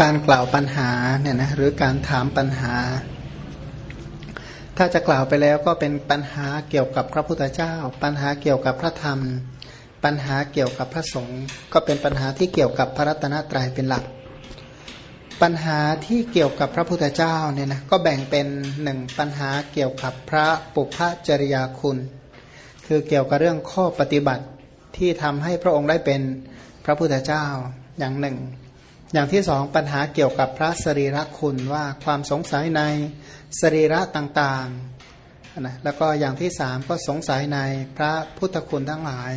การกล่าวปัญหาเนี่ยนะหรือการถามปัญหา ถ้าจะกล่าวไปแล้วก็เป็นปัญหาเกี่ยวกับพระพุทธเจ้า ปัญหาเกี่ยวกับพระธรรม ปัญหาเกี่ยวกับพระสงฆ์ก็เป็นปัญหาที่เกี่ยวกับพระรัตนตรัยเป็นหลัก ปัญหาที่เกี่ยวกับพระพุทธเจ้าเนี่ยนะก็แบ่งเป็นหนึ่งปัญหาเกี่ยวกับพระปุพพจริยาคุณ คือเกี่ยวกับเรื่องข้อปฏิบัติที่ทำให้พระองค์ได้เป็นพระพุทธเจ้าอย่างหนึ่ง อย่างที่สองปัญหาเกี่ยวกับพระสรีระคุณว่าความสงสัยในสรีระต่างๆนะแล้วก็อย่างที่สามก็สงสัยในพระพุทธคุณทั้งหลาย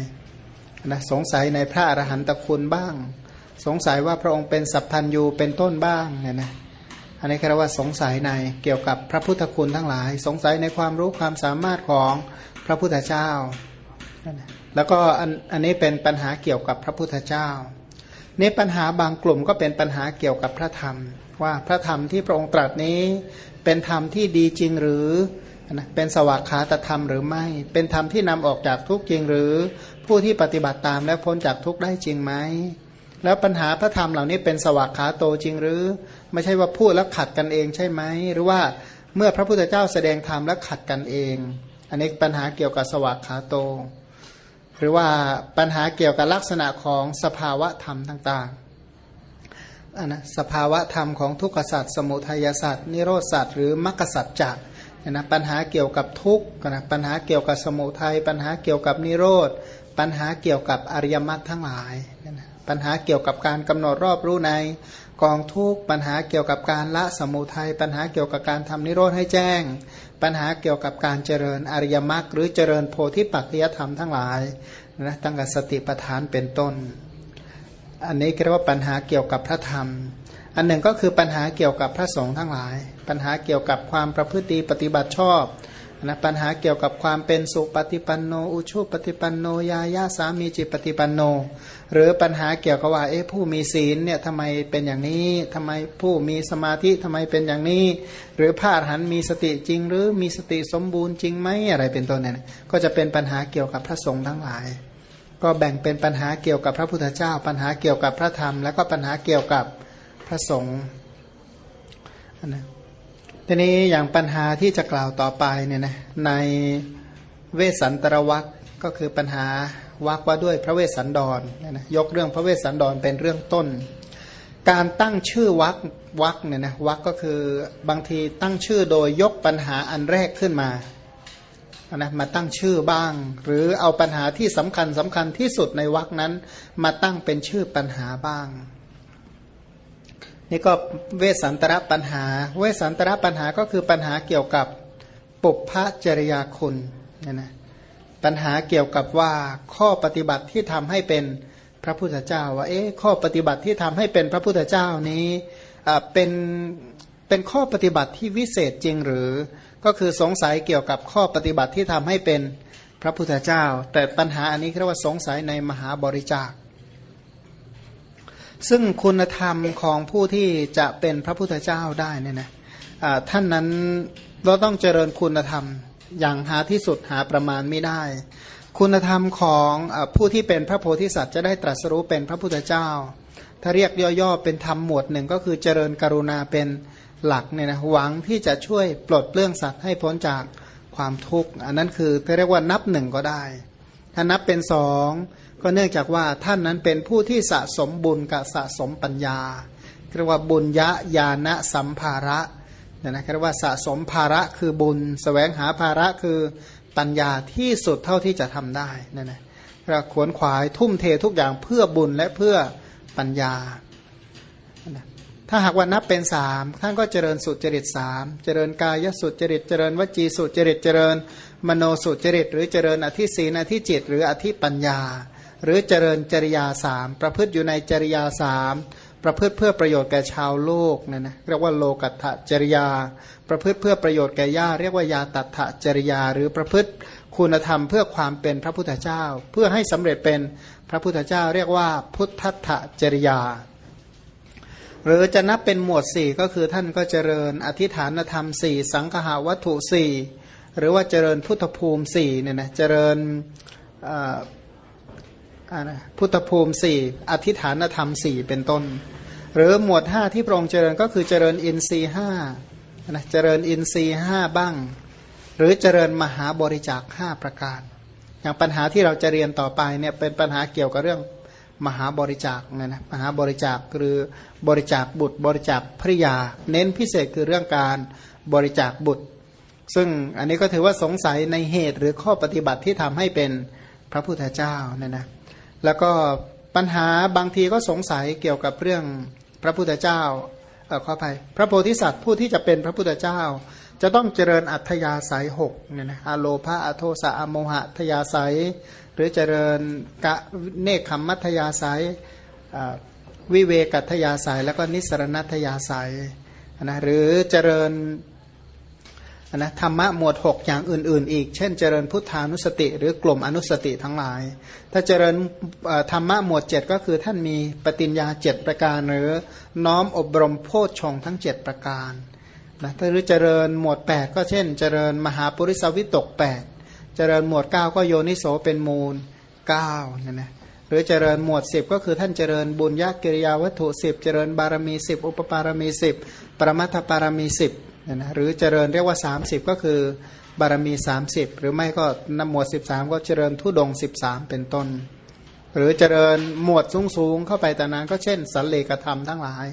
นะสงสัยในพระอรหันตคุณบ้าง สงสัยว่าพระองค์เป็นสัพพัญญูเป็นต้นบ้างเนี่ยนะอันนี้เรียกว่าสงสัยในเกี่ยวกับพระพุทธคุณทั้งหลาย สงสัยในความรู้ความสามารถของพระพุทธเจ้า แล้วก็อันอันนี้เป็นปัญหาเกี่ยวกับพระพุทธเจ้า นี่ปัญหาบางกลุ่มก็เป็นปัญหาเกี่ยวกับพระธรรม ว่าพระธรรมที่พระองค์ตรัสนี้ เป็นธรรมที่ดีจริงหรือนะเป็นสวากขาตธรรมหรือไม่ เป็นธรรมที่นำออกจากทุกข์จริงหรือ ผู้ที่ปฏิบัติตามและพ้นจากทุกข์ได้จริงไหมแล้วปัญหาพระธรรมเหล่านี้เป็นสวากขาโตจริงหรือ ไม่ใช่ว่าพูดแล้วขัดกันเองใช่ไหมหรือว่าเมื่อพระพุทธเจ้าแสดงธรรมแล้วขัดกันเอง อันนี้ปัญหาเกี่ยวกับสวากขาโต หรือว่าปัญหาเกี่ยวกับลักษณะของสภาวะธรรมต่างๆนนะสภาวะธรรมของทุกขสัตว์สมุทัยสัตว์นิโรธสัตว์หรือมรรคสัตว์จักนะปัญหาเกี่ยวกับทุกข์นะปัญหาเกี่ยวกับสมุทัยปัญหาเกี่ยวกับนิโรธ ปัญหาเกี่ยวกับอริยมรรคทั้งหลายนะปัญหาเกี่ยวกับการกำหนดรอบรู้ในกองทุกปัญหาเกี่ยวกับการละสมุทัยปัญหาเกี่ยวกับการทำนิโรธให้แจ้ง ปัญหาเกี่ยวกับการเจริญอริยมรรคหรือเจริญโพธิปัจจยธรรมทั้งหลายนะตั้งแต่สติปัฏฐานเป็นต้น อันนี้เรียกว่าปัญหาเกี่ยวกับพระธรรม อันหนึ่งก็คือปัญหาเกี่ยวกับพระสงฆ์ทั้งหลาย ปัญหาเกี่ยวกับความประพฤติปฏิบัติชอบ นะปัญหาเกี่ยวกับความเป็นสุปฏิปันโน อุชุปฏิปันโนยายาสามีจิปฏิปันโน หรือปัญหาเกี่ยวกับว่าเอ๊ะผู้มีศีลเนี่ยทำไมเป็นอย่างนี้ทำไมผู้มีสมาธิทำไมเป็นอย่างนี้ หรือพระอรหันต์มีสติจริง หรือมีสติสมบูรณ์จริงไหมอะไรเป็นต้นเนี่ยก็จะเป็นปัญหาเกี่ยวกับพระสงฆ์ทั้งหลาย ก็แบ่งเป็นปัญหาเกี่ยวกับพระพุทธเจ้า ปัญหาเกี่ยวกับพระธรรม แล้วก็ปัญหาเกี่ยวกับพระสงฆ์นะ ทีนี้อย่างปัญหาที่จะกล่าวต่อไปเนี่ยนะในเวสันตรวักก็คือปัญหาวักว่าด้วยพระเวสสันดรนะยกเรื่องพระเวสสันดรเป็นเรื่องต้น การตั้งชื่อวักวักเนี่ยนะวักก็คือบางทีตั้งชื่อโดยยกปัญหาอันแรกขึ้นมานะมาตั้งชื่อบ้าง หรือเอาปัญหาที่สำคัญสำคัญที่สุดในวักนั้น มาตั้งเป็นชื่อปัญหาบ้าง นี่ก็เวสันตระปัญหา เวสันตระปัญหาก็คือปัญหาเกี่ยวกับปุพพจริยาคุณเนี่ยนะปัญหาเกี่ยวกับว่าข้อปฏิบัติที่ทำให้เป็นพระพุทธเจ้า ว่าเอ๊ะข้อปฏิบัติที่ทำให้เป็นพระพุทธเจ้านี้เป็นเป็นข้อปฏิบัติที่วิเศษจริงหรือ ก็คือสงสัยเกี่ยวกับข้อปฏิบัติที่ทำให้เป็นพระพุทธเจ้า แต่ปัญหาอันนี้เรียกว่าสงสัยในมหาบริจาค ซึ่งคุณธรรมของผู้ที่จะเป็นพระพุทธเจ้าได้เนี่ยนะท่านนั้นเราต้องเจริญคุณธรรมอย่างหาที่สุดหาประมาณไม่ได้ คุณธรรมของผู้ที่เป็นพระโพธิสัตว์จะได้ตรัสรู้เป็นพระพุทธเจ้า ถ้าเรียกย่อๆเป็นธรรมหมวดหนึ่งก็คือเจริญกรุณาเป็นหลักเนี่ยนะหวังที่จะช่วยปลดเปลื้องสัตว์ให้พ้นจากความทุกข์ อันนั้นคือเรียกว่านับหนึ่งก็ได้ ถ้านับเป็นสอง ก็เนื่องจากว่าท่านนั้นเป็นผู้ที่สะสมบุญกับสะสมปัญญาเรียกว่าบุญยะญาณสัมภาระเนี่ยนะเรียกว่าสะสมภาระคือบุญสแสวงหาภาระคือปัญญาที่สุดเท่าที่จะทำได้นั่นนะเราขวนขวายทุ่มเททุกอย่างเพื่อบุญและเพื่อปัญญา ถ้าหากว่านับเป็นสามท่านก็เจริญสุจริตสามเจริญกายสุจริต เจริญวจีสุจริต เจริญ มโนสุจริต หรือเจริญอธิศีนอธิจิต หรืออธิปัญญา หรือเจริญจริยาสามประพฤติอยู่ในจริยาสามประพฤติเพื่อประโยชน์แก่ชาวโลกนั่นนะเรียกว่าโลกัตถจริยา ประพฤติเพื่อประโยชน์แก่ญาเรียกว่ายาตัตถจริยา หรือประพฤติคุณธรรมเพื่อความเป็นพระพุทธเจ้า เพื่อให้สำเร็จเป็นพระพุทธเจ้า เรียกว่าพุทธัตถจริยา หรือจะนับเป็นหมวดสี่ก็คือท่านก็เจริญอธิฐานธรรมสี่สังหาวัตถุสี่หรือว่าเจริญพุทธภูมิสี่เนี่ยนะเจริญ พุทธภูมิสี่อธิฐานธรรมสี่เป็นต้น หรือหมวดห้าที่พระองค์เจริญก็คือเจริญอินทรีห้านะเจริญอินทรีห้าบ้าง หรือเจริญมหาบริจาคห้าประการ อย่างปัญหาที่เราจะเรียนต่อไปเนี่ยเป็นปัญหาเกี่ยวกับเรื่องมหาบริจาคเนี่ยนะมหาบริจาคหรือบริจาคบุตรบริจาคภริยา เน้นพิเศษคือเรื่องการบริจาคบุตร ซึ่งอันนี้ก็ถือว่าสงสัยในเหตุหรือข้อปฏิบัติที่ทำให้เป็นพระพุทธเจ้าเนี่ยนะ แล้วก็ปัญหาบางทีก็สงสัยเกี่ยวกับเรื่องพระพุทธเจ้าเออขออภัยพระโพธิสัตว์ผู้ที่จะเป็นพระพุทธเจ้า จะต้องเจริญอัธยาศัยหกเนี่ยนะอโลภะอโทสะอโมหะทยาศัย หรือเจริญกะเนคขมมัธยาศัยวิเวกัตยาศัย แล้วก็นิสรณัตยาศัยนะหรือเจริญ นะธรรมะหมวด 6 อย่างอื่น ๆ อีก เช่นเจริญพุทธานุสติ หรือกลุ่มอนุสติทั้งหลาย ถ้าเจริญธรรมะหมวด 7 ก็คือท่านมีปฏิญญาเจประการหรือน้อมอบรมโพชฌงทั้ง 7 ประการนะถ้าหรือเจริญหมวด 8 ก็เช่น เจริญมหาปุริสวิตก 8 เจริญหมวด 9 ก็โยนิโสเป็นมูล9เนี่ยนะหรือเจริญหมวด 10 ก็คือท่านเจริญบุญญากิริยาวัตถุ 10 เจริญบารมี 10 อุปปารมี 10 ปรมัตถปารมี 10 นะนะหรือเจริญเรียกว่า 30 ก็คือบารมี 30 หรือไม่ก็นำหมวด13 ก็เจริญทุดง 13 เป็นต้น หรือเจริญหมวดสูงสูงเข้าไปแต่นั้นก็เช่น สันเลกธรรมทั้งหลาย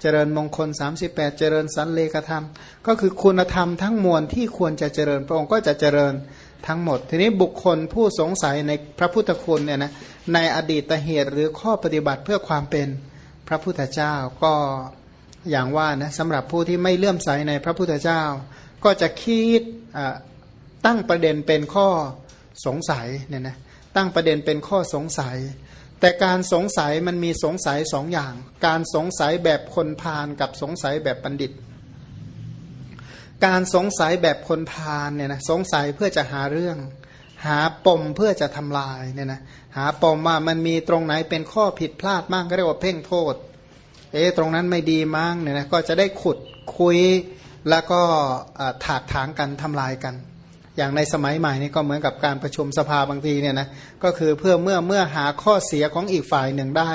เจริญมงคล 38 เจริญสันเลกธรรม ก็คือคุณธรรมทั้งมวลที่ควรจะเจริญพระองค์ก็จะเจริญทั้งหมด ทีนี้บุคคลผู้สงสัยในพระพุทธคุณเนี่ยนะในอดีตเหตุหรือข้อปฏิบัติเพื่อความเป็นพระพุทธเจ้าก็ อย่างว่านะสำหรับผู้ที่ไม่เลื่อมใสในพระพุทธเจ้า ก็จะคิดตั้งประเด็นเป็นข้อสงสัยเนี่ยนะตั้งประเด็นเป็นข้อสงสัย แต่การสงสัยมันมีสงสัยสองอย่าง การสงสัยแบบคนพาลกับสงสัยแบบบัณฑิต การสงสัยแบบคนพาลเนี่ยนะสงสัยเพื่อจะหาเรื่อง หาปมเพื่อจะทำลายเนี่ยนะหาปมว่ามันมีตรงไหนเป็นข้อผิดพลาดมากก็เรียกว่าเพ่งโทษ เอ๊ตรงนั้นไม่ดีมั้งเนี่ยนะก็จะได้ขุดคุยแล้วก็ถากถางกันทำลายกัน อย่างในสมัยใหม่นี่ก็เหมือนกับการประชุมสภาบางทีเนี่ยนะก็คือเพื่อเมื่อเมื่อหาข้อเสียของอีกฝ่ายหนึ่งได้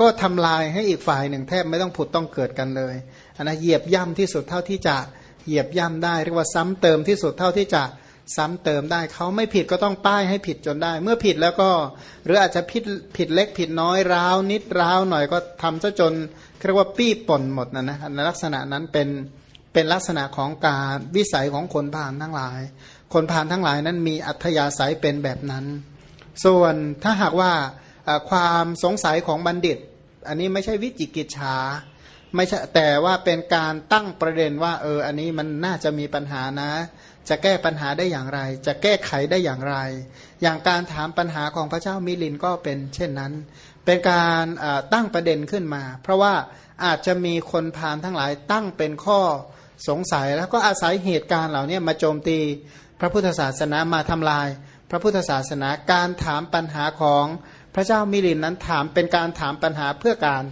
ก็ทำลายให้อีกฝ่ายหนึ่งแทบไม่ต้องผุดต้องเกิดกันเลยอันนะเหยียบย่ำที่สุดเท่าที่จะเหยียบย่ำได้เรียกว่าซ้ำเติมที่สุดเท่าที่จะ ซ้ำเติมได้เขาไม่ผิดก็ต้องป้ายให้ผิดจนได้ เมื่อผิดแล้วก็ หรืออาจจะผิดผิดเล็กผิดน้อยร้าวนิดร้าวหน่อยก็ทำซะจนเรียกว่าปี้ป่นหมดนะนะในลักษณะนั้นเป็นเป็นลักษณะของการวิสัยของคนผ่านทั้งหลาย คนผ่านทั้งหลายนั้นมีอัธยาศัยเป็นแบบนั้น ส่วนถ้าหากว่าความสงสัยของบัณฑิต อันนี้ไม่ใช่วิจิกิจฉาไม่ใช่แต่ว่าเป็นการตั้งประเด็นว่าเอออันนี้มันน่าจะมีปัญหานะ จะแก้ปัญหาได้อย่างไร จะแก้ไขได้อย่างไร อย่างการถามปัญหาของพระเจ้ามิลินก็เป็นเช่นนั้น เป็นการตั้งประเด็นขึ้นมา เพราะว่าอาจจะมีคนพานทั้งหลายตั้งเป็นข้อสงสัย แล้วก็อาศัยเหตุการณ์เหล่านี้มาโจมตีพระพุทธศาสนามาทำลาย พระพุทธศาสนาการถามปัญหาของพระเจ้ามิลินนั้นถามเป็นการถามปัญหาเพื่อการ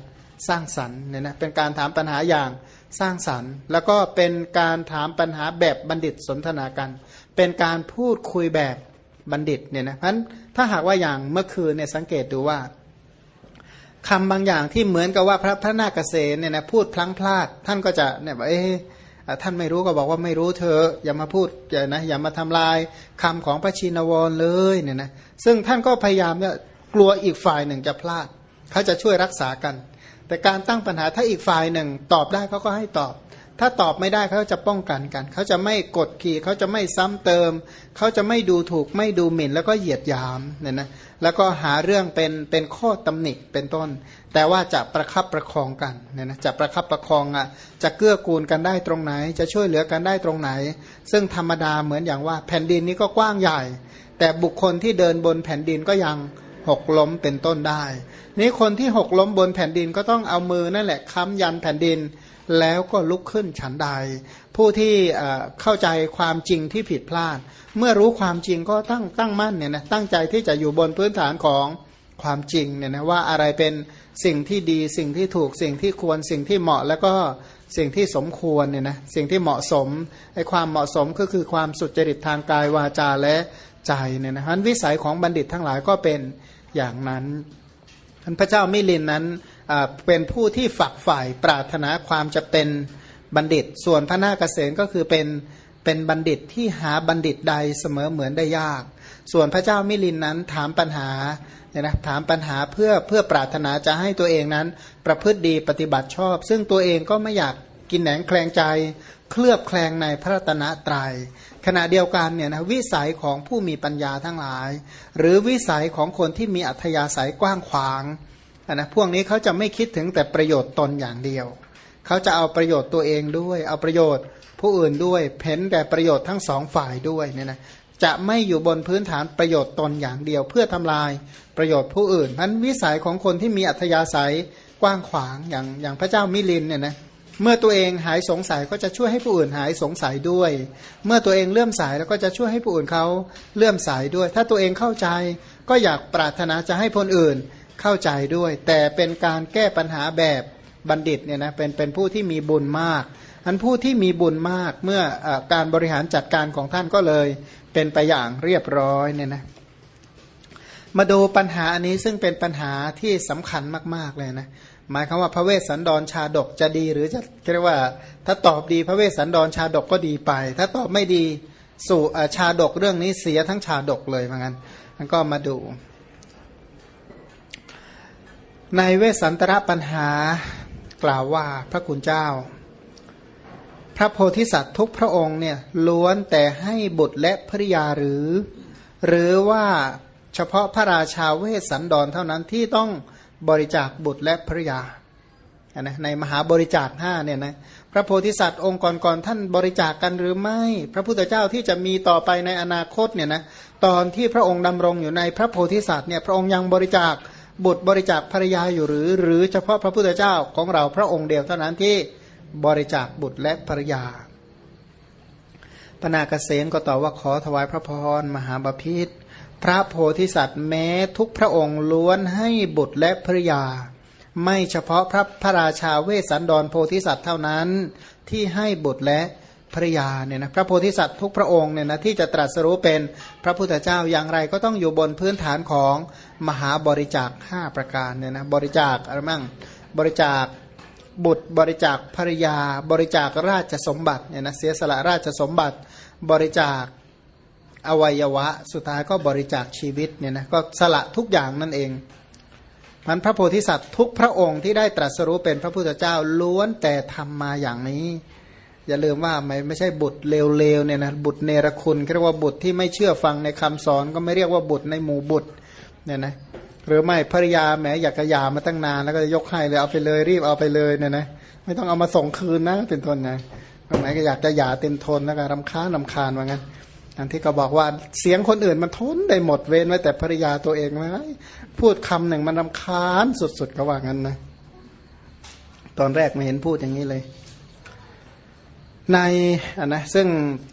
สร้างสรรค์เนี่ยนะเป็นการถามปัญหาอย่าง สร้างสรรค์ แล้วก็เป็นการถามปัญหาแบบบัณฑิตสนทนากัน เป็นการพูดคุยแบบบัณฑิตเนี่ยนะเพราะถ้าหากว่าอย่างเมื่อคืนเนี่ยสังเกตดูว่าคำบางอย่างที่เหมือนกับว่าพระพระนาคเษนเนี่ยนะพูดพลั้งพลาด ท่านก็จะเนี่ยบอกเอ๊ท่านไม่รู้ก็บอกว่าไม่รู้เธออย่ามาพูดอย่านะอย่ามาทำลายคำของพระชินวรเลยเนี่ยนะซึ่งท่านก็พยายามเนี่ยกลัวอีกฝ่ายหนึ่งจะพลาด เขาจะช่วยรักษากัน แต่การตั้งปัญหาถ้าอีกฝ่ายหนึ่ง ตอบได้เขาก็ให้ตอบ ถ้าตอบไม่ได้เขาจะป้องกันกัน เขาจะไม่กดขี่เขาจะไม่ซ้ำเติม เขาจะไม่ดูถูกไม่ดูหมิ่น แล้วก็เหยียดยามเนี่ยนะแล้วก็หาเรื่องเป็นเป็นข้อตำหนิเป็นต้น แต่ว่าจะประคับประคองกันเนี่ยนะจะประคับประคองอะจะเกื้อกูลกันได้ตรงไหน จะช่วยเหลือกันได้ตรงไหน ซึ่งธรรมดาเหมือนอย่างว่าแผ่นดินนี้ก็กว้างใหญ่ แต่บุคคลที่เดินบนแผ่นดินก็ยัง หกล้มเป็นต้นได้ นี้คนที่หกล้มบนแผ่นดินก็ต้องเอามือนั่นแหละค้ำยันแผ่นดินแล้วก็ลุกขึ้นฉันใด ผู้ที่เข้าใจความจริงที่ผิดพลาด เมื่อรู้ความจริงก็ตั้งตั้งมั่นเนี่ยนะตั้งใจที่จะอยู่บนพื้นฐานของความจริงเนี่ยนะว่าอะไรเป็นสิ่งที่ดีสิ่งที่ถูกสิ่งที่ควรสิ่งที่เหมาะแล้วก็สิ่งที่สมควรเนี่ยนะสิ่งที่เหมาะสมไอ้ความเหมาะสมก็คือความสุจริตทางกายวาจาและ ใจเนี่ยนะฮะวิสัยของบัณฑิตทั้งหลายก็เป็นอย่างนั้นท่านพระเจ้ามิลินนั้นเป็นผู้ที่ฝักฝ่ายปรารถนาความจะเป็นบัณฑิต ส่วนพระนาคเษนก็คือเป็นเป็นบัณฑิตที่หาบัณฑิตใดเสมอเหมือนได้ยาก ส่วนพระเจ้ามิลินนั้นถามปัญหาเนี่ยนะถามปัญหาเพื่อเพื่อปรารถนาจะให้ตัวเองนั้น ประพฤติดีปฏิบัติชอบ ซึ่งตัวเองก็ไม่อยากกินแหนงแคลงใจ เคลือบแคลงในพระตนะตรยัยขณะเดียวกันเนี่ยนะวิสัยของผู้มีปัญญาทั้งหลาย หรือวิสัยของคนที่มีอัธยาศัยกว้างขวางนะพวกนี้เขาจะไม่คิดถึงแต่ประโยชน์ตนอย่างเดียว เขาจะเอาประโยชน์ตัวเองด้วย เอาประโยชน์ผู้อื่นด้วยเพ้นแต่ประโยชน์ทั้งสองฝ่ายด้วยเนี่ยนะจะไม่อยู่บนพื้นฐานประโยชน์ตนอย่างเดียว เพื่อทำลายประโยชน์ผู้อื่นพันวิสัยของคนที่มีอัธยาศัยกว้างขวางอย่างอย่างพระเจ้ามิลินเนี่ยนะ เมื่อตัวเองหายสงสัยก็จะช่วยให้ผู้อื่นหายสงสัยด้วย เมื่อตัวเองเลื่อมสายแล้วก็จะช่วยให้ผู้อื่นเขาเลื่อมสายด้วย ถ้าตัวเองเข้าใจก็อยากปรารถนาจะให้คนอื่นเข้าใจด้วย แต่เป็นการแก้ปัญหาแบบบัณฑิตเนี่ยนะเป็นเป็นผู้ที่มีบุญมากอันผู้ที่มีบุญมากเมื่ออการบริหารจัดการของท่านก็เลย เป็นไปอย่างเรียบร้อยเนี่ยนะมาดูปัญหาอันนี้ซึ่งเป็นปัญหาที่สำคัญมาก ๆ เลยนะ หมายคำว่าพระเวสสันดรชาดกจะดีหรือจะเรียกว่า ถ้าตอบดีพระเวสสันดรชาดกก็ดีไป ถ้าตอบไม่ดีสู่ชาดกเรื่องนี้เสียทั้งชาดกเลยเหมือนกันมันก็มาดู ในเวสสันตระปัญหากล่าวว่าพระคุณเจ้า พระโพธิสัตว์ทุกพระองค์เนี่ยล้วนแต่ให้บุตรและภริยาหรือ หรือว่าเฉพาะพระราชาเวสสันดรเท่านั้นที่ต้อง บริจาคบุตรและภริยานะในมหาบริจาคห้าเนี่ยนะพระโพธิสัตว์องค์ก่อนๆท่านบริจาคกกันหรือไม่ พระพุทธเจ้าที่จะมีต่อไปในอนาคตเนี่ยนะตอนที่พระองค์ดำรงอยู่ในพระโพธิสัตว์เนี่ยพระองค์ยังบริจาคบุตรบริจาคภริยาอยู่หรือ หรือเฉพาะพระพุทธเจ้าของเราพระองค์เดียวเท่านั้นที่บริจาคบุตรและภริยาพนาเกษมก็ตอบว่าขอถวายพระพรมหาบาพิษ พระโพธิสัตว์แม้ทุกพระองค์ล้วนให้บุตรและภริยา ไม่เฉพาะพระพระราชาเวสสันดรโพธิสัตว์เท่านั้นที่ให้บุตรและภริยาเนี่ยนะพระโพธิสัตว์ทุกพระองค์เนี่ยนะที่จะตรัสรู้เป็นพระพุทธเจ้าอย่างไรก็ต้องอยู่บนพื้นฐานของมหาบริจาค 5 ประการเนี่ยนะบริจาคอะไรมั่งบริจาคบุตรบริจาคภริยา บริจาคราชสมบัติเนี่ยนะเสียสละราชสมบัติบริจาค อวัยวะ สุดท้ายก็บริจาคชีวิตเนี่ยนะก็สละทุกอย่างนั่นเองมันพระโพธิสัตว์ทุกพระองค์ที่ได้ตรัสรู้เป็นพระพุทธเจ้าล้วนแต่ทำมาอย่างนี้ อย่าลืมว่าไม่ไม่ใช่บุตรเลวๆเนี่ยนะบุตรเนรคุณเรียกว่าบุตรที่ไม่เชื่อฟังในคำสอนก็ไม่เรียกว่าบุตรในหมู่บุตรเนี่ยนะหรือไม่ภรยาแหมอยากกระยามาตั้งนานแล้วก็ยกให้เลยเอาไปเลยรีบเอาไปเลยเนี่ยนะไม่ต้องเอามาส่งคืนนะเป็นทนนะตรงไหนก็อยากจะหยาเต็มทนแล้วก็รำคาญรำคาญว่างั้น อันที่เขาบอกว่าเสียงคนอื่นมันทนได้หมดเว้นไว้แต่ภรรยาตัวเองไหมพูดคำหนึ่งมันรำคาญสุดๆก็ว่างั้นนะตอนแรกไม่เห็นพูดอย่างนี้เลย ในอันนะซึ่ง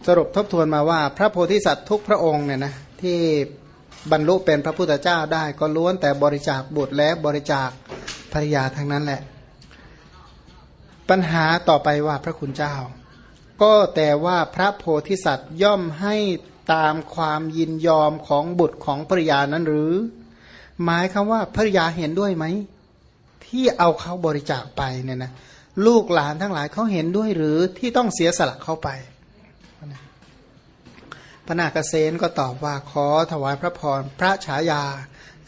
สรุปทบทวนมาว่า พระโพธิสัตว์ทุกพระองค์เนี่ยนะที่บรรลุเป็นพระพุทธเจ้าได้ก็ล้วนแต่บริจาคบุตรและบริจาคภรรยาทั้งนั้นแหละ ปัญหาต่อไปว่าพระคุณเจ้า ก็แต่ว่าพระโพธิสัตว์ย่อมให้ตามความยินยอมของบุตรของภรยานั้นหรือ หมายคำว่าภรยาเห็นด้วยไหม ที่เอาเขาบริจาคไปเนี่ยนะลูกหลานทั้งหลายเขาเห็นด้วยหรือที่ต้องเสียสละเข้าไปพระนาคเษนก็ตอบว่าขอถวายพระพรพระฉายา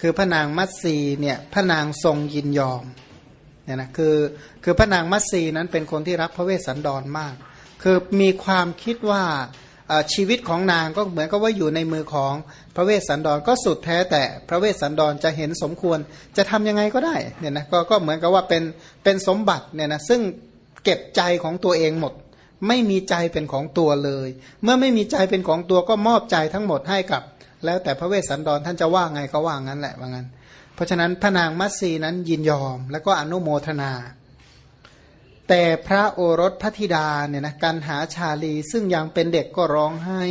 คือพระนางมัตสีเนี่ยพระนางทรงยินยอมเนี่ยนะคือคือพระนางมัตสีนั้นเป็นคนที่รักพระเวสสันดรมาก คือมีความคิดว่าชีวิตของนางก็เหมือนกับว่าอยู่ในมือของพระเวสสันดรก็สุดแท้แต่พระเวสสันดรจะเห็นสมควรจะทำยังไงก็ได้เนี่ยนะกก็เหมือนกับว่าเป็นเป็นสมบัติเนี่ยนะซึ่งเก็บใจของตัวเองหมด ไม่มีใจเป็นของตัวเลย เมื่อไม่มีใจเป็นของตัวก็มอบใจทั้งหมดให้กับ แล้วแต่พระเวสสันดรท่านจะว่าไงก็ว่างั้นแหละว่างั้น เพราะฉะนั้นพระนางมัตสีนั้นยินยอมแล้วก็อนุโมทนา แต่พระโอรสพระธิดาเนี่ยนะการหาชาลีซึ่งยังเป็นเด็กก็ร้องไห้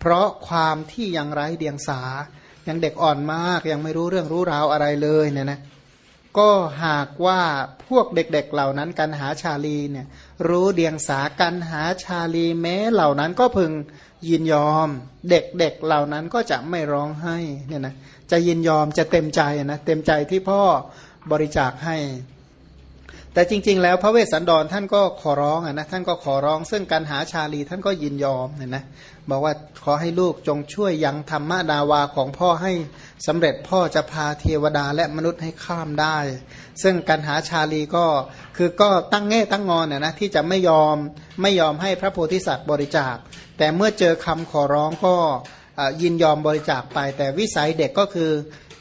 เพราะความที่ยังไร้เดียงสา ยังเด็กอ่อนมากยังไม่รู้เรื่องรู้ราวอะไรเลยเนี่ยนะก็หากว่าพวกเด็กๆเเหล่านั้นการหาชาลีเนี่ยรู้เดียงสาการหาชาลีแม้เหล่านั้นก็พึงยินยอม เด็กๆเเหล่านั้นก็จะไม่ร้องไห้เนี่ยนะจะยินยอมจะเต็มใจนะเต็มใจที่พ่อบริจาคให้ แต่จริง ๆ แล้วพระเวสสันดรท่านก็ขอร้องนะท่านก็ขอร้อง ซึ่งการหาชาลีท่านก็ยินยอมเห็นนะบอกว่าขอให้ลูกจงช่วยยังธรรมดาวาของพ่อให้สำเร็จพ่อจะพาเทวดาและมนุษย์ให้ข้ามได้ ซึ่งการหาชาลีก็คือก็ตั้งแง่ตั้งงอนนะที่จะไม่ยอมไม่ยอมให้พระโพธิสัตว์บริจาค แต่เมื่อเจอคำขอร้องก็ยินยอมบริจาคไป แต่วิสัยเด็กก็คือ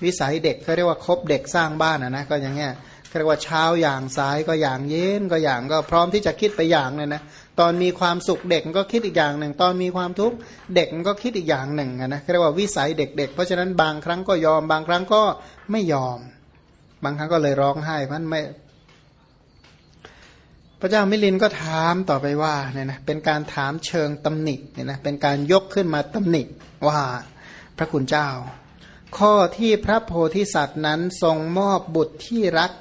วิสัยเด็กเขาเรียกว่าคบเด็กสร้างบ้านนะนะก็อย่างเงี้ย เรียกว่าเช้าอย่างสายก็อย่างเย็นก็อย่างก็พร้อมที่จะคิดไปอย่างเลยนะตอนมีความสุขเด็กก็คิดอีกอย่างหนึ่ง ตอนมีความทุกข์เด็กก็คิดอีกอย่างหนึ่งนะเรียกว่าวิสัยเด็ก ๆ เพราะฉะนั้นบางครั้งก็ยอม บางครั้งก็ไม่ยอม บางครั้งก็เลยร้องไห้มันไม่ พระเจ้ามิลินก็ถามต่อไปว่าเนี่ยนะเป็นการถามเชิงตำหนิเนี่ยนะเป็นการยกขึ้นมาตำหนิว่าพระคุณเจ้า ข้อที่พระโพธิสัตว์นั้นทรงมอบบุตรที่รัก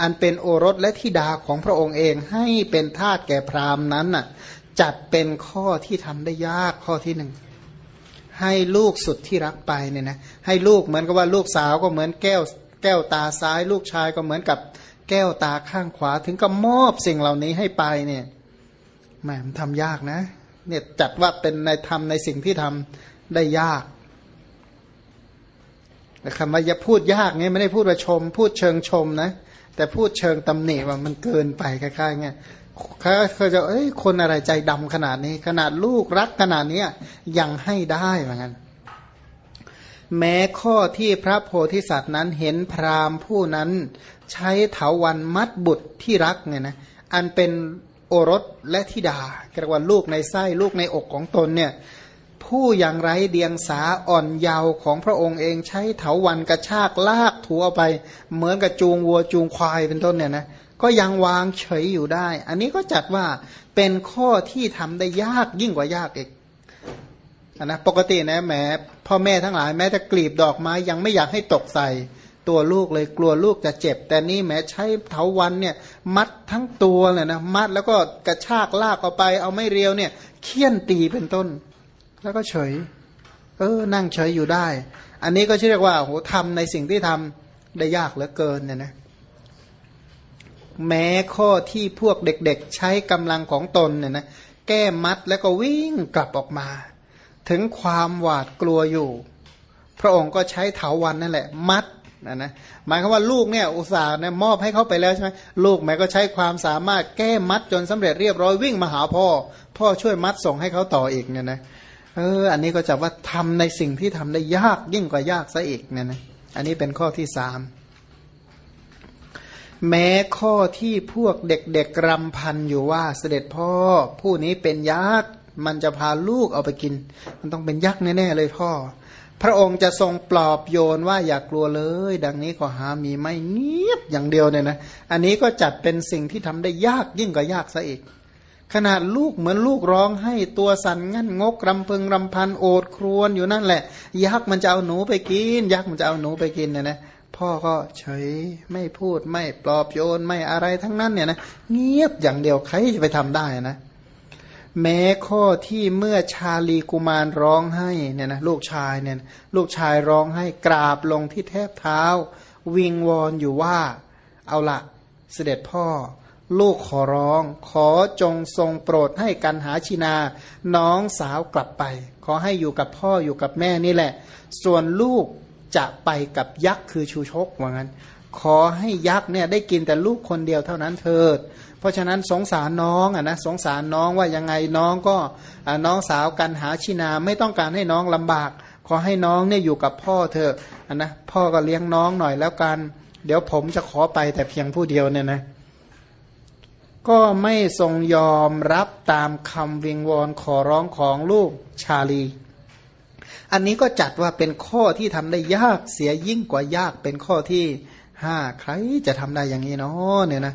อันเป็นโอรสและธิดาของพระองค์เองให้เป็นทาสแก่พราหมณ์นั้นน่ะจัดเป็นข้อที่ทำได้ยากข้อที่หนึ่งให้ลูกสุดที่รักไปเนี่ยนะให้ลูกเหมือนกับว่าลูกสาวก็เหมือนแก้วแก้วตาซ้าย ลูกชายก็เหมือนกับแก้วตาข้างขวา ถึงกับมอบสิ่งเหล่านี้ให้ไปเนี่ยแหมมันทำยากนะเนี่ยจัดว่าเป็นในทำในสิ่งที่ทำได้ยากแต่คำว่าจะพูดยากเนี่ยไม่ได้พูดว่าชม พูดเชิงชมนะ แต่พูดเชิงตำหนิว่ามันเกินไปคล้ายๆเงี้ยเขาเขาจะเอ้ยคนอะไรใจดำขนาดนี้ ขนาดลูกรักขนาดนี้ยังให้ได้เหมือนกันแม้ข้อที่พระโพธิสัตว์นั้นเห็นพราหมณ์ผู้นั้นใช้เถาวันมัดบุตรที่รักเนี่ยนะอันเป็นโอรสและธิดาเรียกว่าลูกในไส้ลูกในอกของตนเนี่ย ผู้อย่างไรเดียงสาอ่อนเยาว์ของพระองค์เองใช้เถาวันกระชากลากถูเอาไป เหมือนกับจูงวัวจูงควายเป็นต้นเนี่ยนะก็ยังวางเฉยอยู่ได้ อันนี้ก็จัดว่าเป็นข้อที่ทำได้ยากยิ่งกว่ายากอีกนะปกตินะแม้พ่อแม่ทั้งหลายแม้แต่กลีบดอกไม้ยังไม่อยากให้ตกใส่ตัวลูกเลยกลัวลูกจะเจ็บ แต่นี่แม้ใช้เถาวันเนี่ย มัดทั้งตัวเลยนะมัดแล้วก็กระชากลากเอาไป เอาไม่เรียวเนี่ยเคี่ยนตีเป็นต้น แล้วก็เฉย เออ นั่งเฉยอยู่ได้ อันนี้ก็เรียกว่าโหทำในสิ่งที่ทำได้ยากเหลือเกินเนี่ยนะแม้ข้อที่พวกเด็กๆ ใช้กำลังของตนเนี่ยนะแก้มัดแล้วก็วิ่งกลับออกมา ถึงความหวาดกลัวอยู่ พระองค์ก็ใช้เถาวันนั่นแหละ มัดนะนะหมายความว่าลูกเนี่ยอุตส่าห์เนี่ยมอบให้เขาไปแล้วใช่ไหมลูกแม่ก็ใช้ความสามารถแก้มัดจนสำเร็จเรียบร้อยวิ่งมาหาพ่อ พ่อช่วยมัดส่งให้เขาต่ออีกเนี่ยนะ เออ อันนี้ก็จะว่าทำในสิ่งที่ทำได้ยากยิ่งกว่ายากซะอีกเนี่ยนะ อันนี้เป็นข้อที่สามแม้ข้อที่พวกเด็กๆรำพันอยู่ว่าเสด็จพ่อ ผู้นี้เป็นยักษ์มันจะพาลูกเอาไปกิน มันต้องเป็นยักษ์แน่ๆเลยพ่อ พระองค์จะทรงปลอบโยนว่าอย่ากกลัวเลย ดังนี้ก็หามีไม่เงียบอย่างเดียวเนี่ยนะ อันนี้ก็จัดเป็นสิ่งที่ทำได้ยากยิ่งกว่ายากซะอีก ขนาดลูกเหมือนลูกร้องให้ตัวสั่นงั้นงกรำพึงรำพันโอดครวนอยู่นั่นแหละ ยักษ์มันจะเอาหนูไปกิน ยักษ์มันจะเอาหนูไปกินเนี่ยนะพ่อก็เฉยไม่พูดไม่ปลอบโยนไม่อะไรทั้งนั้นเนี่ยนะเงียบอย่างเดียวใครจะไปทำได้นะ แม้ข้อที่เมื่อชาลีกุมารร้องให้เนี่ยนะลูกชายเนี่ยลูกชายร้องให้กราบลงที่แทบเท้า วิงวอนอยู่ว่า เอาละเสด็จพ่อ ลูกขอร้อง ขอจงทรงโปรดให้กันหาชินา น้องสาวกลับไป ขอให้อยู่กับพ่ออยู่กับแม่นี่แหละ ส่วนลูกจะไปกับยักษ์คือชูชกว่างั้น ขอให้ยักษ์เนี่ยได้กินแต่ลูกคนเดียวเท่านั้นเถิด เพราะฉะนั้นสงสารน้องอะนะสงสารน้องว่ายังไงน้องก็น้องสาวกันหาชินาไม่ต้องการให้น้องลำบาก ขอให้น้องเนี่ยอยู่กับพ่อเถอะนะพ่อก็เลี้ยงน้องหน่อยแล้วกัน เดี๋ยวผมจะขอไปแต่เพียงผู้เดียวเนี่ยนะ ก็ไม่ทรงยอมรับตามคำวิงวอนขอร้องของลูกชาลี อันนี้ก็จัดว่าเป็นข้อที่ทำได้ยากเสียยิ่งกว่ายากเป็นข้อที่ห้าใครจะทำได้อย่างนี้เนาะเนี่ยนะ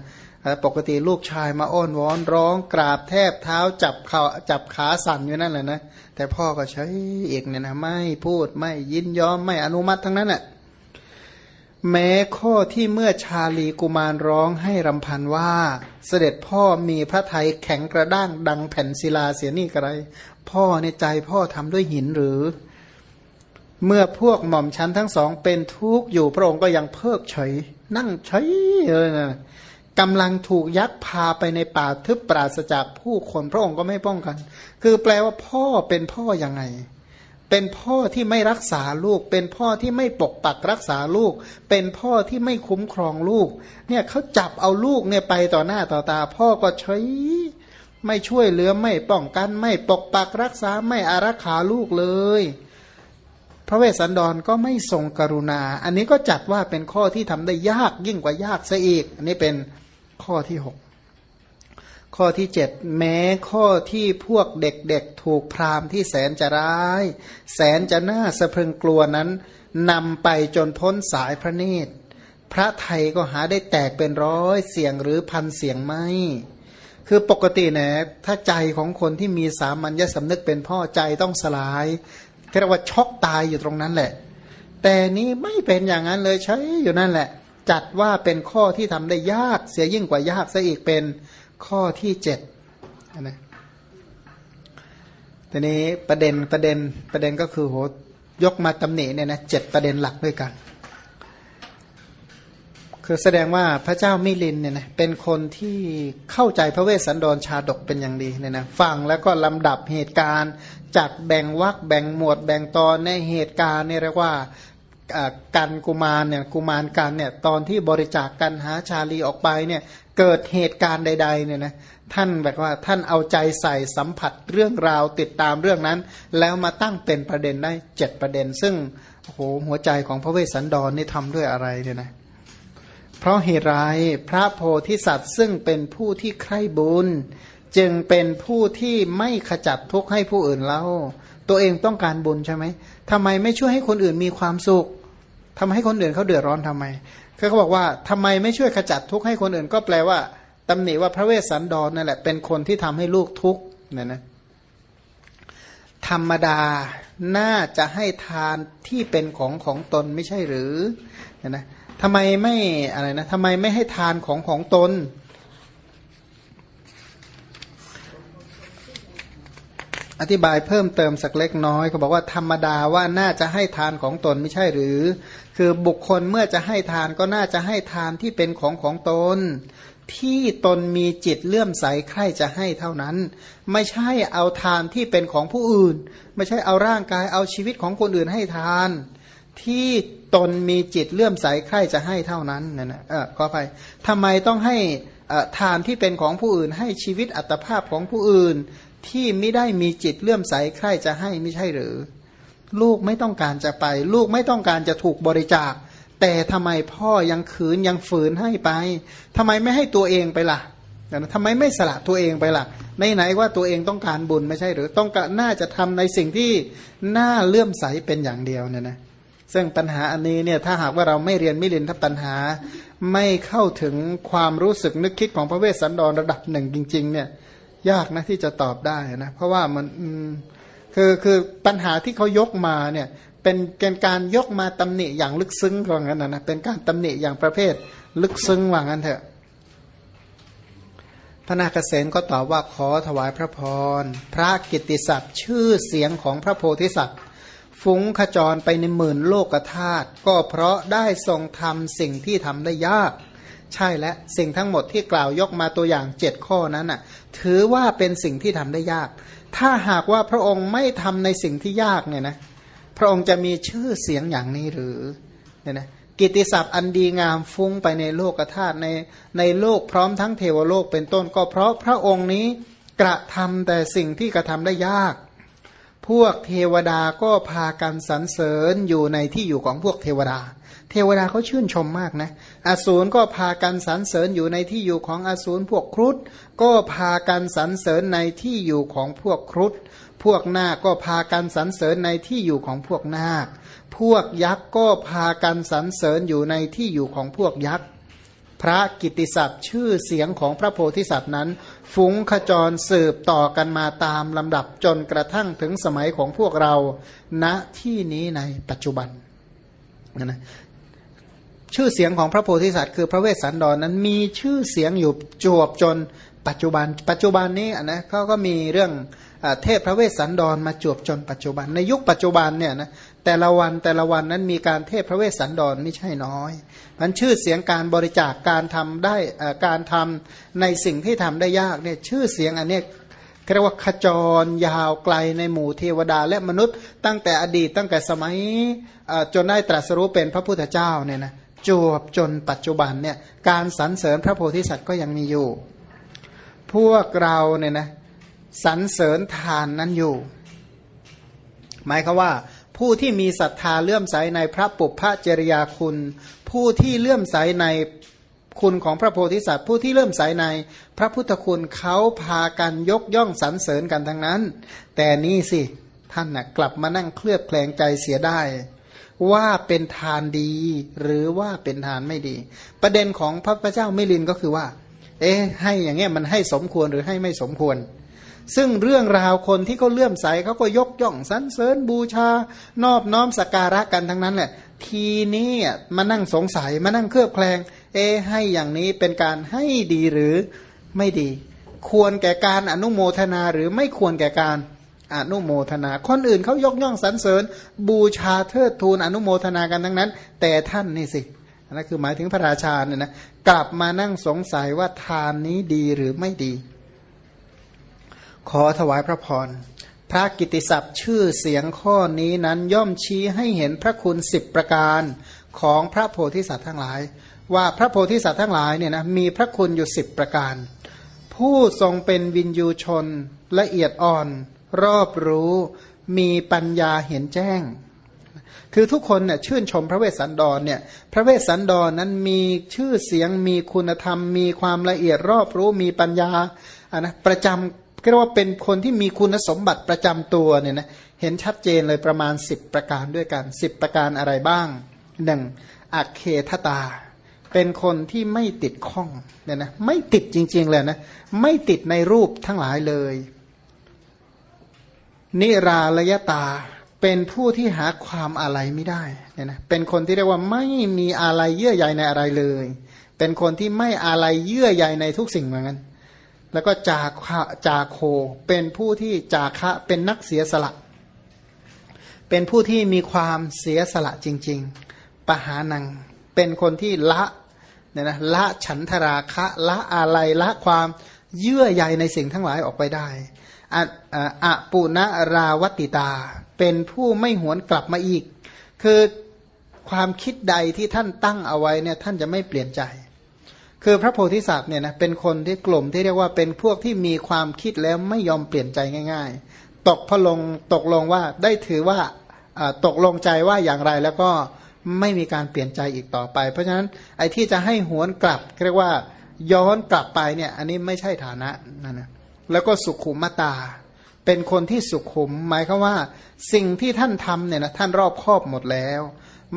ปกติลูกชายมาอ้อนวอนร้องกราบแทบเท้าจับขาจับขาสั่นอยู่นั่นแหละนะ แต่พ่อก็ใช้เอกเนี่ยนะไม่พูดไม่ยินยอมไม่อนุมัติทั้งนั้นแหละ แม้ข้อที่เมื่อชาลีกุมารร้องให้รำพันว่า เสด็จพ่อมีพระไทยแข็งกระด้างดังแผ่นศิลาเสียนี่กระไร พ่อในใจพ่อทำด้วยหินหรือ เมื่อพวกหม่อมชั้นทั้งสองเป็นทุกข์อยู่พระองค์ก็ยังเพิกเฉย นั่งเฉยเลยนะกำลังถูกยักษ์พาไปในป่าทึบปราศจากผู้คนพระองค์ก็ไม่ป้องกัน คือแปลว่าพ่อเป็นพ่ออยังไง เป็นพ่อที่ไม่รักษาลูก เป็นพ่อที่ไม่ปกปักรักษาลูก เป็นพ่อที่ไม่คุ้มครองลูก เนี่ยเขาจับเอาลูกเนี่ยไปต่อหน้าต่อตา พ่อก็เฉยไม่ช่วยเหลือไม่ป้องกันไม่ปกปักรักษาไม่อารักขาลูกเลย พระเวสสันดรก็ไม่ทรงกรุณา อันนี้ก็จัดว่าเป็นข้อที่ทำได้ยากยิ่งกว่ายากซะอีก อันนี้เป็นข้อที่หก ข้อที่เจ็ดแม้ข้อที่พวกเด็กๆถูกพรามที่แสนจะร้าย แสนจะน่าสะพรึงกลัวนั้นนำไปจนพ้นสายพระเนตร พระไทยก็หาได้แตกเป็นร้อยเสียงหรือพันเสียงไม่ คือปกตินี่ยถ้าใจของคนที่มีสามัญญสำนึกเป็นพ่อใจต้องสลายเรียกว่าช็อกตายอยู่ตรงนั้นแหละ แต่นี้ไม่เป็นอย่างนั้นเลยใช้อยู่นั่นแหละ จัดว่าเป็นข้อที่ทำได้ยากเสียยิ่งกว่ายากซะอีกเป็น ข้อที่เจ็ดนะทีนี้ประเด็นประเด็นประเด็นก็คือโหยกมาตำหนิเนี่ยนะเจ็ดประเด็นหลักด้วยกัน คือแสดงว่าพระเจ้ามิลินเนี่ยนะเป็นคนที่เข้าใจพระเวสสันดรชาดกเป็นอย่างดีเนี่ยนะฟังแล้วก็ลำดับเหตุการณ์ จัดแบ่งวรรคแบ่งหมวดแบ่งตอนในเหตุการณ์เนี่ยเรียกว่ากันกุมารเนี่ยกุมารกันเนี่ยตอนที่บริจาคกันหาชาลีออกไปเนี่ย เกิดเหตุการณ์ใดๆเนี่ยนะท่านแบบว่าท่านเอาใจใส่สัมผัสเรื่องราวติดตามเรื่องนั้น แล้วมาตั้งเป็นประเด็นได้เจ็ดประเด็น ซึ่งโอ้โหหัวใจของพระเวสสันดรนี่ทำด้วยอะไรเนี่ยนะเพราะเหตุไรพระโพธิสัตว์ซึ่งเป็นผู้ที่ใคร่บุญ จึงเป็นผู้ที่ไม่ขจัดทุกข์ให้ผู้อื่นเล่าตัวเองต้องการบุญใช่ไหมทำไมไม่ช่วยให้คนอื่นมีความสุข ทำให้คนอื่นเขาเดือดร้อนทำไมเขาบอกว่าทำไมไม่ช่วยขจัดทุกข์ให้คนอื่น ก็แปลว่าตำหนิว่าพระเวสสันดรนั่นแหละเป็นคนที่ทำให้ลูกทุกข์เนี่ยนะธรรมดาน่าจะให้ทานที่เป็นของของตนไม่ใช่หรือเนี่ยนะทำไมไม่อะไรนะทำไมไม่ให้ทานของของตนอธิบายเพิ่มเติมสักเล็กน้อยเขาบอกว่าธรรมดาว่าน่าจะให้ทานของตนไม่ใช่หรือ คือบุคคลเมื่อจะให้ทานก็น่าจะให้ทานที่เป็นของของตน ที่ตนมีจิตเลื่อมใสใคร่จะให้เท่านั้น ไม่ใช่เอาทานที่เป็นของผู้อื่น ไม่ใช่เอาร่างกายเอาชีวิตของคนอื่นให้ทาน ที่ตนมีจิตเลื่อมใสใคร่จะให้เท่านั้นนะนะเออขอไปทำไมต้องให้ทานที่เป็นของผู้อื่น ให้ชีวิตอัตภาพของผู้อื่น ที่ไม่ได้มีจิตเลื่อมใสใคร่จะให้ไม่ใช่หรือ ลูกไม่ต้องการจะไป ลูกไม่ต้องการจะถูกบริจาค แต่ทำไมพ่อยังขืนยังฝืนให้ไปทำไมไม่ให้ตัวเองไปละ่ะทำไมไม่สละตัวเองไปละ่ะในไหนว่าตัวเองต้องการบุญไม่ใช่หรือต้องการน่าจะทำในสิ่งที่น่าเลื่อมใสเป็นอย่างเดียวเนี่ยนะซึ่งปัญหาอันนี้เนี่ยถ้าหากว่าเราไม่เรียนไม่เรียนทับปัญหา ไม่เข้าถึงความรู้สึกนึกคิดของพระเวสสันดรระดับหนึ่งจริง ๆ เนี่ย ยากนะที่จะตอบได้นะ เพราะว่ามัน คือคือปัญหาที่เขายกมาเนี่ยเป็นเป็นการยกมาตำหนิอย่างลึกซึ้งว่างั้นนะเป็นการตำหนิอย่างประเภทลึกซึ้งว่างั้นเถอะพระนาคเษนก็ตอบว่าขอถวายพระพร พระกิตติศัพท์ ชื่อเสียงของพระโพธิสัตว์ฟุ้งขจรไปในหมื่นโลกธาตุก็เพราะได้ทรงทำสิ่งที่ทำได้ยาก ใช่และสิ่งทั้งหมดที่กล่าวยกมาตัวอย่างเจ็ดข้อนั้นน่ะ ถือว่าเป็นสิ่งที่ทำได้ยาก ถ้าหากว่าพระองค์ไม่ทำในสิ่งที่ยากเนี่ยนะพระองค์จะมีชื่อเสียงอย่างนี้หรือเนี่ยนะกิติศัพท์อันดีงามฟุ้งไปในโลกธาตุในในโลกพร้อมทั้งเทวโลกเป็นต้นก็เพราะพระองค์นี้กระทำแต่สิ่งที่กระทำได้ยาก พวกเทวดาก็พากันสรรเสริญอยู่ในที่อยู่ของพวกเทวดา เทวดาเขาชื่นชมมากนะอสูรก็พากันสรรเสริญอยู่ในที่อยู่ของอสูรพวกครุฑก็พากันสรรเสริญในที่อยู่ของพวกครุฑพวกนาคก็พากันสรรเสริญในที่อยู่ของพวกนาค พวกยักษ์ก็พากันสรรเสริญอยู่ในที่อยู่ของพวกยักษ์ พระกิติศัพท์ชื่อเสียงของพระโพธิสัตว์นั้น ฟุ้งขจรสืบต่อกันมาตามลำดับจนกระทั่งถึงสมัยของพวกเราณที่นี้ในปัจจุบันนะชื่อเสียงของพระโพธิสัตว์คือพระเวสสันดรนนั้นมีชื่อเสียงอยู่จวบจนปัจจุบัน ปัจจุบันนี้นะเขาก็มีเรื่องเทพพระเวสสันดรมาจวบจนปัจจุบัน ในยุคปัจจุบันเนี่ยนะ แต่ละวันแต่ละวันนั้นมีการเทศพระเวสสันดรไม่ใช่น้อยมันชื่อเสียงการบริจาคการทำได้การทำในสิ่งที่ทำได้ยากเนี่ยชื่อเสียงอันนี้เรียกว่าขจรยาวไกลในหมู่เทวดาและมนุษย์ตั้งแต่อดีตตั้งแต่สมัยจนได้ตรัสรู้เป็นพระพุทธเจ้าเนี่ยนะจวบจนปัจจุบันเนี่ยการสรรเสริญพระโพธิสัตว์ก็ยังมีอยู่ พวกเราเนี่ยนะสรรเสริญทานนั้นอยู่ หมายคือว่า ผู้ที่มีศรัทธาเลื่อมใสในพระปุพพจริยาคุณ ผู้ที่เลื่อมใสในคุณของพระโพธิสัตว์ ผู้ที่เลื่อมใสในพระพุทธคุณเขาพากันยกย่องสรรเสริญกันทั้งนั้น แต่นี่สิท่านนะ่ะกลับมานั่งเคลือบแคลงใจเสียได้ ว่าเป็นทานดีหรือว่าเป็นทานไม่ดี ประเด็นของพระพเจ้ามิลินก็คือว่า เอ๊ะให้อย่างเงี้ยมันให้สมควรหรือให้ไม่สมควร ซึ่งเรื่องราวคนที่เขาเลื่อมใสเขาก็ยกย่องสรรเสริญบูชานอบน้อมสักการะกันทั้งนั้นแหละ ทีนี้มานั่งสงสัยมานั่งเครือบแคลง เอให้อย่างนี้เป็นการให้ดีหรือไม่ดี ควรแก่การอนุโมทนาหรือไม่ควรแก่การอนุโมทนา คนอื่นเขายกย่องสรรเสริญ บูชาเทิดทูนอนุโมทนากันทั้งนั้น แต่ท่านนี่สินั่นคือหมายถึงพระราชาเนี่ยนะกลับมานั่งสงสัยว่าทานนี้ดีหรือไม่ดี ขอถวายพระพร พระกิติศัพท์ชื่อเสียงข้อนี้นั้นย่อมชี้ให้เห็นพระคุณสิบประการของพระโพธิสัตว์ทั้งหลาย ว่าพระโพธิสัตว์ทั้งหลายเนี่ยนะมีพระคุณอยู่สิบประการ ผู้ทรงเป็นวินยูชนละเอียดอ่อน รอบรู้มีปัญญาเห็นแจ้ง คือทุกคนเนี่ยชื่นชมพระเวสสันดรเนี่ยพระเวสสันดรนนั้นมีชื่อเสียงมีคุณธรรม มีความละเอียดรอบรู้มีปัญญาอะนะประจำ เรียกว่าเป็นคนที่มีคุณสมบัติประจำตัวเนี่ยนะเห็นชัดเจนเลยประมาณ 10 ประการด้วยกัน 10 ประการอะไรบ้างหนึ่งอักเคทตา เป็นคนที่ไม่ติดข้องเนี่ยนะไม่ติดจริง ๆ เลยนะ ไม่ติดในรูปทั้งหลายเลย นิราลยตาเป็นผู้ที่หาความอะไรไม่ได้เนี่ยนะเป็นคนที่เรียกว่าไม่มีอะไรเยื่อใยในอะไรเลย เป็นคนที่ไม่อะไรเยื่อใยในทุกสิ่งเหมือนกัน แล้วก็จาคะจาโค เป็นผู้ที่จาคะเป็นนักเสียสละ เป็นผู้ที่มีความเสียสละจริง ๆ ปหานัง เป็นคนที่ละเนี่ยนะละฉันทราคะละอะไรละความเยื่อใยในสิ่งทั้งหลายออกไปได้อะอะปุณราวติตา เป็นผู้ไม่หวนกลับมาอีก คือความคิดใดที่ท่านตั้งเอาไว้เนี่ยท่านจะไม่เปลี่ยนใจ คือพระโพธิสัตว์เนี่ยนะเป็นคนที่กลุ่มที่เรียกว่าเป็นพวกที่มีความคิดแล้วไม่ยอมเปลี่ยนใจง่าย ๆ ตกพลงตกลงว่าได้ถือว่าตกลงใจว่าอย่างไรแล้วก็ไม่มีการเปลี่ยนใจอีกต่อไป เพราะฉะนั้นไอ้ที่จะให้หวนกลับเรียกว่าย้อนกลับไปเนี่ยอันนี้ไม่ใช่ฐานะนะนะแล้วก็สุขุมตา เป็นคนที่สุขุม หมายคือว่าสิ่งที่ท่านทำเนี่ยนะท่านรอบครอบหมดแล้ว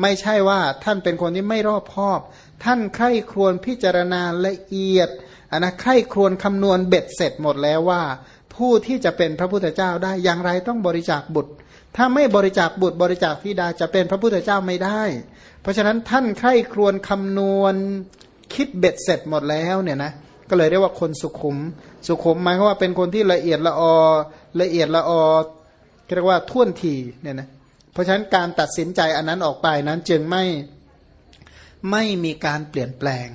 ไม่ใช่ว่าท่านเป็นคนที่ไม่รอบคอบ ท่านใคร่ครวญพิจารณาละเอียดอันนะใคร่ครวญคำนวณเบ็ดเสร็จหมดแล้วว่า ผู้ที่จะเป็นพระพุทธเจ้าได้อย่างไรต้องบริจาคบุตร ถ้าไม่บริจาคบุตรบริจาคธิดาจะเป็นพระพุทธเจ้าไม่ได้ เพราะฉะนั้นท่านใคร่ครวญคำนวณคิดเบ็ดเสร็จหมดแล้วเนี่ยนะก็เลยเรียกว่าคนสุขุม สุขุมหมายความว่าเป็นคนที่ละเอียดละออละเอียดละออเรียกว่าท่วนทีเนี่ยนะ เพราะฉะนั้นการตัดสินใจอันนั้นออกไปนั้นจึงไม่ไม่มีการเปลี่ยนแปลง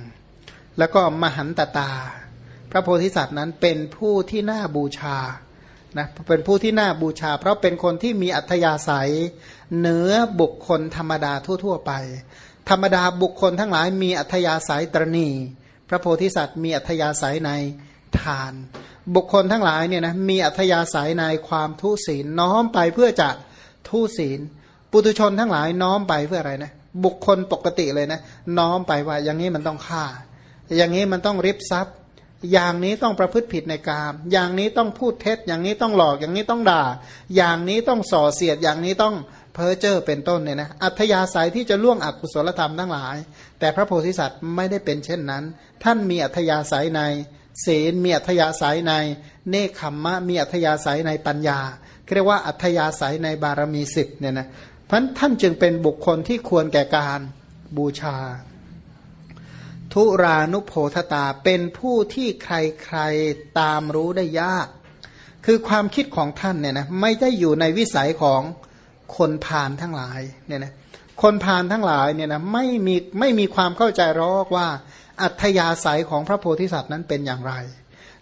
แล้วก็มหันตตา พระโพธิสัตว์นั้นเป็นผู้ที่น่าบูชานะเป็นผู้ที่น่าบูชา เพราะเป็นคนที่มีอัธยาศัยเหนือบุคคลธรรมดาทั่ว ๆ ไป ธรรมดาบุคคลทั้งหลายมีอัธยาศัยตรณี พระโพธิสัตว์มีอัธยาศัยในทาน บุคคลทั้งหลายเนี่ยนะมีอัธยาศัยในความทุศีลน้อมไปเพื่อจะ ทุศีล ปุถุชนทั้งหลายน้อมไปเพื่ออะไรนะ บุคคลปกติเลยนะ น้อมไปว่าอย่างนี้มันต้องฆ่า อย่างนี้มันต้องริบทรัพย์ อย่างนี้ต้องประพฤติผิดในกาม อย่างนี้ต้องพูดเท็จ อย่างนี้ต้องหลอก อย่างนี้ต้องด่า อย่างนี้ต้องส่อเสียด อย่างนี้ต้องเพ้อเจ้อเป็นต้นเนี่ยนะอัธยาศัยที่จะล่วงอกุศลธรรมทั้งหลาย แต่พระโพธิสัตว์ไม่ได้เป็นเช่นนั้น ท่านมีอัธยาศัยในศีลมีอัธยาศัยในเนคขมมะมีอัธยาศัยในปัญญา เรียกว่าอัธยาศัยในบารมีสิบเนี่ยนะพราะท่านจึงเป็นบุคคลที่ควรแก่การบูชา ทุรานุโพธตาเป็นผู้ที่ใครๆตามรู้ได้ยาก คือความคิดของท่านเนี่ยนะไม่ได้อยู่ในวิสัยของคนพานทั้งหลายเนี่ยนะคนพานทั้งหลายเนี่ยนะไม่มีไม่มีความเข้าใจรอกว่าอัธยาศัยของพระโพธิสัตว์นั้นเป็นอย่างไร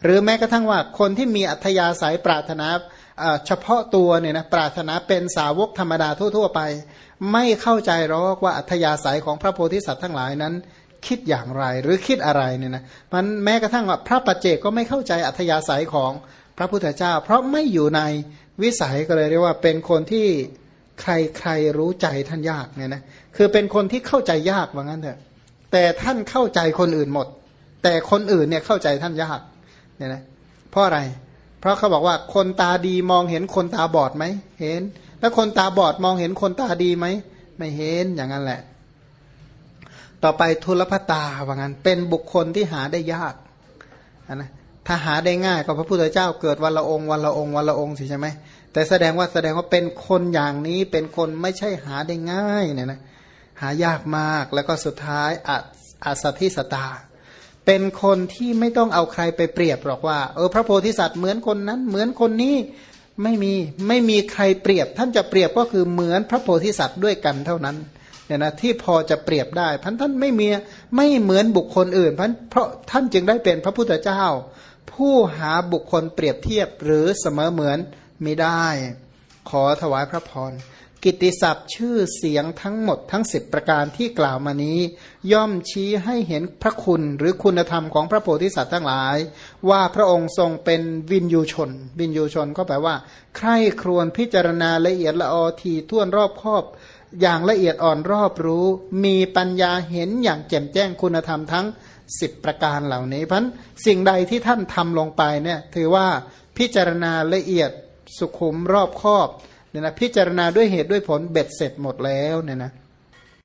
หรือแม้กระทั่งว่าคนที่มีอัธยาศัยปรารถนา เฉพาะตัวเนี่ยนะปรารถนาเป็นสาวกธรรมดาทั่ว ๆ ไป ไม่เข้าใจหรอกว่าอัธยาศัยของพระโพธิสัตว์ทั้งหลายนั้น คิดอย่างไรหรือคิดอะไรเนี่ยนะมันแม้กระทั่งว่าพระปัจเจกก็ไม่เข้าใจอัธยาศัยของพระพุทธเจ้า เพราะไม่อยู่ในวิสัยก็เลยเรียกว่าเป็นคนที่ใครใครรู้ใจท่านยากเนี่ยนะคือเป็นคนที่เข้าใจยากว่างั้นเถอะแต่ท่านเข้าใจคนอื่นหมด แต่คนอื่นเนี่ยเข้าใจท่านยากเนี่ยนะเพราะอะไร เพราะเขาบอกว่าคนตาดีมองเห็นคนตาบอดไหมเห็น แล้วคนตาบอดมองเห็นคนตาดีไหมไม่เห็นอย่างนั้นแหละ ต่อไปทุลพตาว่างั้นเป็นบุคคลที่หาได้ยากนะถ้าหาได้ง่ายก็พระพุทธเจ้าเกิดวันละองค์วันละองค์วันละองค์สิใช่ไหมแต่แสดงว่าแสดงว่าเป็นคนอย่างนี้เป็นคนไม่ใช่หาได้ง่ายเนี่ยนะหายากมากแล้วก็สุดท้ายอัศทิสตา เป็นคนที่ไม่ต้องเอาใครไปเปรียบหรอกว่า เออพระโพธิสัตว์เหมือนคนนั้น เหมือนคนนี้ไม่มีไม่มีใครเปรียบ ท่านจะเปรียบก็คือเหมือนพระโพธิสัตว์ด้วยกันเท่านั้นเนี่ยนะที่พอจะเปรียบได้พันท่านไม่มีไม่เหมือนบุคคลอื่นพันเพราะท่านจึงได้เป็นพระพุทธเจ้า ผู้หาบุคคลเปรียบเทียบหรือเสมอเหมือนไม่ได้ ขอถวายพระพร กิตติศัพท์ชื่อเสียงทั้งหมดทั้งสิบประการที่กล่าวมานี้ ย่อมชี้ให้เห็นพระคุณหรือคุณธรรมของพระโพธิสัตว์ทั้งหลาย ว่าพระองค์ทรงเป็นวินยูชน วินยูชนก็แปลว่า ใคร่ครวญพิจารณาละเอียดละออทีท่วนรอบครอบ อย่างละเอียดอ่อนรอบรู้ มีปัญญาเห็นอย่างแจ่มแจ้งคุณธรรมทั้งสิบประการเหล่านี้พันสิ่งใดที่ท่านทำลงไปเนี่ยถือว่าพิจารณาละเอียดสุขุมรอบครอบ เนี่ยนะพิจารณาด้วยเหตุด้วยผลเบ็ดเสร็จหมดแล้วเนี่ยนะ